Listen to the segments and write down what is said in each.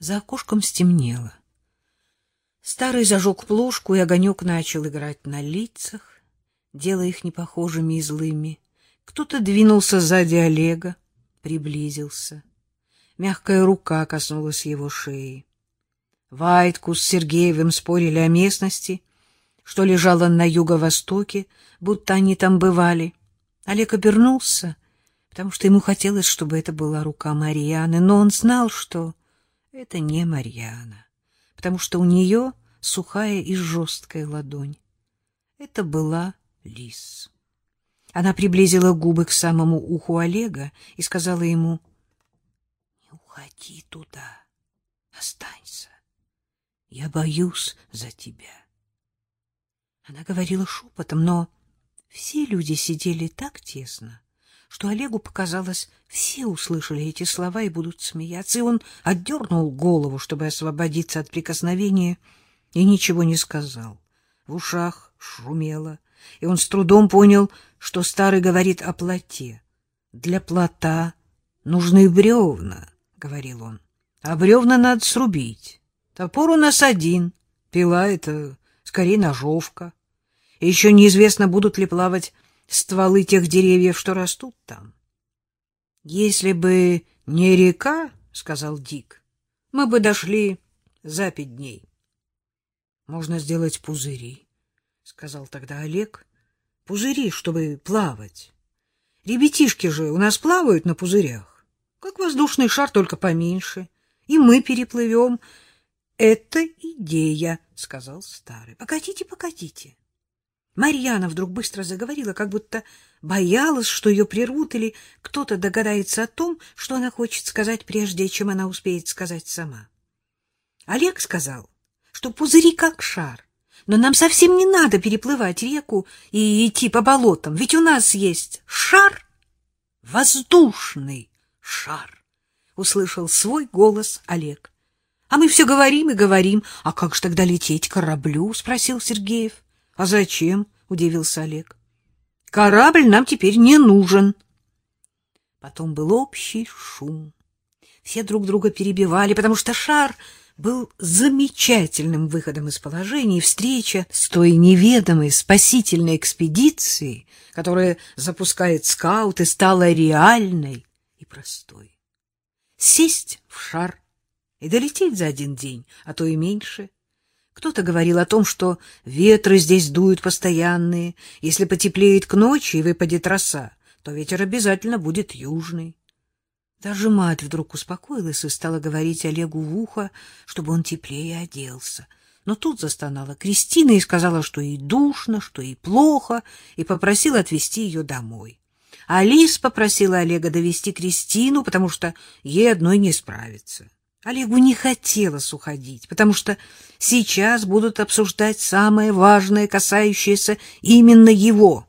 За окошком стемнело. Старый зажег плошку, и огонек начал играть на лицах, делая их непохожими и злыми. Кто-то двинулся сзади Олега, приблизился. Мягкая рука коснулась его шеи. Вайтку с Сергеевым спорили о местности, что лежало на юго-востоке, будто они там бывали. Олег обернулся, потому что ему хотелось, чтобы это была рука Марьяны, но он знал, что это не Марьяна, потому что у нее сухая и жесткая ладонь. Это была Лис. Она приблизила губы к самому уху Олега и сказала ему, — Не уходи туда, останься. Я боюсь за тебя. Она говорила шепотом, но все люди сидели так тесно, что Олегу показалось, все услышали эти слова и будут смеяться, и он отдернул голову, чтобы освободиться от прикосновения, и ничего не сказал. В ушах шумело, и он с трудом понял, что старый говорит о плоте. «Для плота нужны бревна», — говорил он, — «а бревна надо срубить. Топор у нас один, пила — это скорее ножовка. И еще неизвестно, будут ли плавать стволы тех деревьев, что растут там. — Если бы не река, — сказал Дик, — мы бы дошли за пять дней. — Можно сделать пузыри, — сказал тогда Олег. — Пузыри, чтобы плавать. Ребятишки же у нас плавают на пузырях, как воздушный шар, только поменьше. И мы переплывем. — Это идея, — сказал старый. — Погодите, погодите. Марьяна вдруг быстро заговорила, как будто боялась, что ее прервут или кто-то догадается о том, что она хочет сказать, прежде чем она успеет сказать сама. Олег сказал, что пузыри как шар, но нам совсем не надо переплывать реку и идти по болотам, ведь у нас есть шар, воздушный шар, — услышал свой голос Олег. — А мы все говорим и говорим. — А как же тогда лететь кораблю? — спросил Сергеев. — а зачем? удивился Олег. Корабль нам теперь не нужен. Потом был общий шум. Все друг друга перебивали, потому что шар был замечательным выходом из положения, и встреча с той неведомой спасительной экспедицией, которая запускает скауты, стала реальной и простой. Сесть в шар и долететь за один день, а то и меньше — кто-то говорил о том, что ветры здесь дуют постоянные. Если потеплеет к ночи и выпадет роса, то ветер обязательно будет южный. Даже мать вдруг успокоилась и стала говорить Олегу в ухо, чтобы он теплее оделся. Но тут застонала Кристина и сказала, что ей душно, что ей плохо, и попросила отвезти ее домой. Алис попросила Олега довести Кристину, потому что ей одной не справиться. Олегу не хотелось уходить, потому что сейчас будут обсуждать самое важное, касающееся именно его.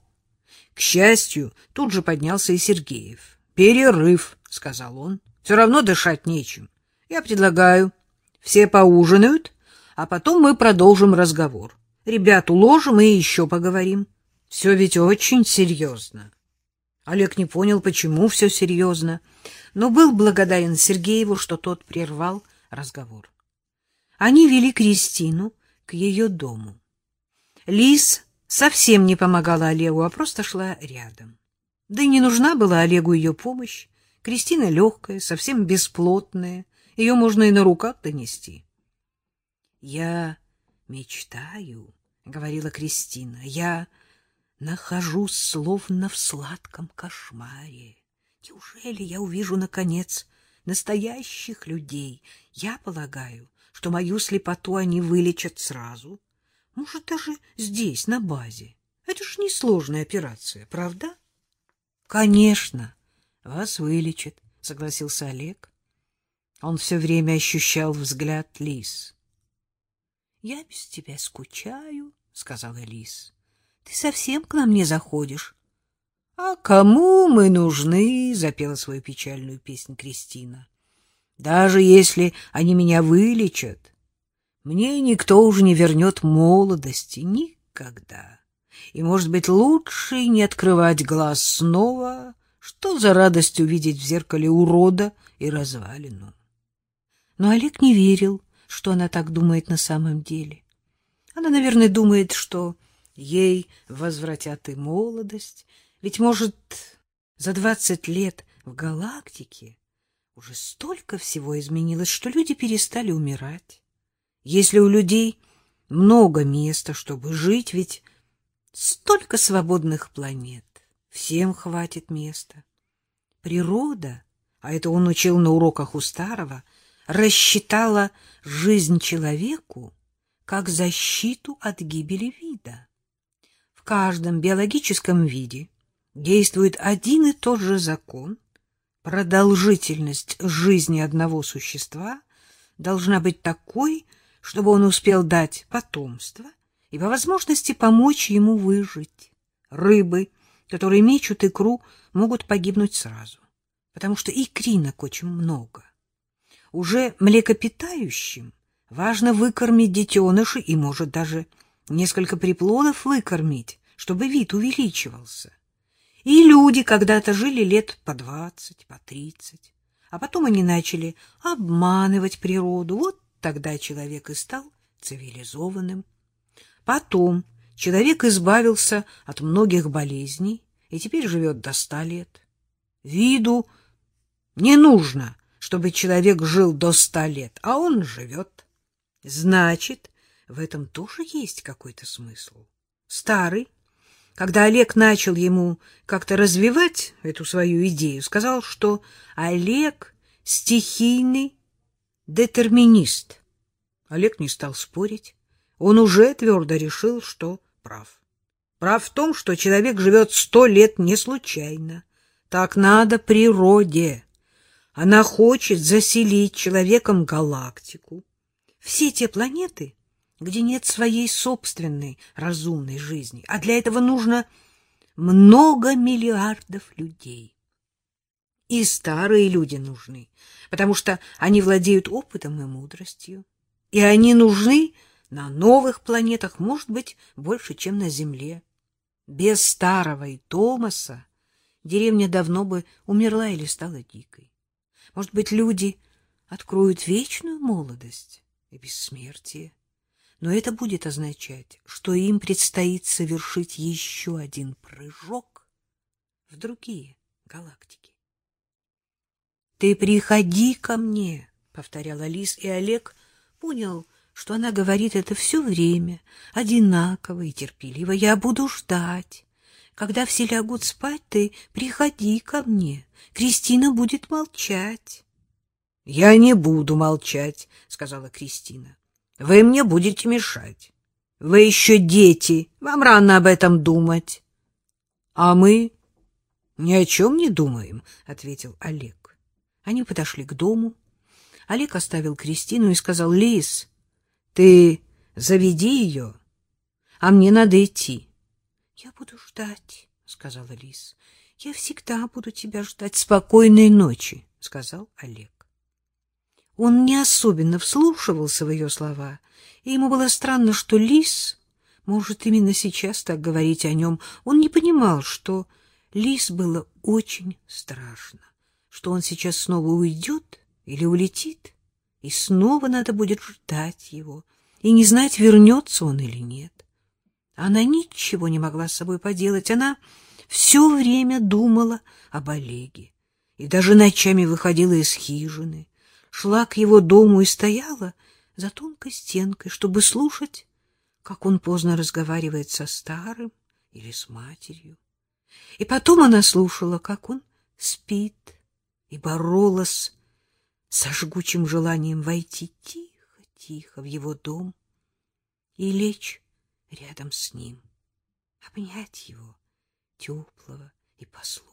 К счастью, тут же поднялся и Сергеев. «Перерыв», — сказал он. «Все равно дышать нечем. Я предлагаю, все поужинают, а потом мы продолжим разговор. Ребят уложим и еще поговорим. Все ведь очень серьезно». Олег не понял, почему все серьезно но был благодарен Сергееву, что тот прервал разговор. Они вели Кристину к ее дому. Лис совсем не помогала Олегу, а просто шла рядом. Да и не нужна была Олегу ее помощь. Кристина легкая, совсем бесплотная, ее можно и на руках донести. — Я мечтаю, — говорила Кристина, — я нахожусь словно в сладком кошмаре. Неужели я увижу, наконец, настоящих людей? Я полагаю, что мою слепоту они вылечат сразу. Может, даже здесь, на базе. Это же несложная операция, правда? — Конечно, вас вылечат, — согласился Олег. Он все время ощущал взгляд Лис. — Я без тебя скучаю, — сказала Лис. — Ты совсем к нам не заходишь. — А кому мы нужны? — запела свою печальную песню Кристина. — Даже если они меня вылечат, мне никто уже не вернет молодости никогда. И, может быть, лучше не открывать глаз снова, что за радость увидеть в зеркале урода и развалину. Но Олег не верил, что она так думает на самом деле. Она, наверное, думает, что ей возвратят и молодость, ведь, может, за двадцать лет в галактике уже столько всего изменилось, что люди перестали умирать. Если у людей много места, чтобы жить, ведь столько свободных планет, всем хватит места. Природа, а это он учил на уроках у старого, рассчитала жизнь человеку как защиту от гибели вида. В каждом биологическом виде действует один и тот же закон. Продолжительность жизни одного существа должна быть такой, чтобы он успел дать потомство и по возможности помочь ему выжить. Рыбы, которые мечут икру, могут погибнуть сразу, потому что икринок очень много. Уже млекопитающим важно выкормить детеныши и, может, даже несколько приплодов выкормить, чтобы вид увеличивался. И люди когда-то жили лет по двадцать, по тридцать, а потом они начали обманывать природу. Вот тогда человек и стал цивилизованным. Потом человек избавился от многих болезней и теперь живет до ста лет. Виду не нужно, чтобы человек жил до ста лет, а он живет. Значит, в этом тоже есть какой-то смысл. Старый когда Олег начал ему как-то развивать эту свою идею, сказал, что Олег стихийный детерминист. Олег не стал спорить. Он уже твердо решил, что прав. Прав в том, что человек живет сто лет не случайно. Так надо природе. Она хочет заселить человеком галактику. Все те планеты где нет своей собственной разумной жизни, а для этого нужно много миллиардов людей. И старые люди нужны, потому что они владеют опытом и мудростью. И они нужны на новых планетах, может быть, больше, чем на Земле. Без старого и Томаса деревня давно бы умерла или стала дикой. Может быть, люди откроют вечную молодость и бессмертие но это будет означать, что им предстоит совершить еще один прыжок в другие галактики. Ты приходи ко мне, повторяла Лис, и Олег понял, что она говорит это все время, одинаково и терпеливо. Я буду ждать. Когда все лягут спать, ты приходи ко мне. Кристина будет молчать. Я не буду молчать, сказала Кристина. Вы мне будете мешать. Вы еще дети, вам рано об этом думать. — А мы ни о чем не думаем, — ответил Олег. Они подошли к дому. Олег оставил Кристину и сказал, — Лис, ты заведи ее, а мне надо идти. — Я буду ждать, — сказала Лис. — Я всегда буду тебя ждать. Спокойной ночи, — сказал Олег. Он не особенно вслушивался в ее слова, и ему было странно, что Лис может именно сейчас так говорить о нем. Он не понимал, что Лис было очень страшно, что он сейчас снова уйдет или улетит, и снова надо будет ждать его и не знать, вернется он или нет. Она ничего не могла с собой поделать, она все время думала об Олеге и даже ночами выходила из хижины шла к его дому и стояла за тонкой стенкой, чтобы слушать, как он поздно разговаривает со старым или с матерью. И потом она слушала, как он спит, и боролась со жгучим желанием войти тихо-тихо в его дом и лечь рядом с ним, обнять его теплого и послушного.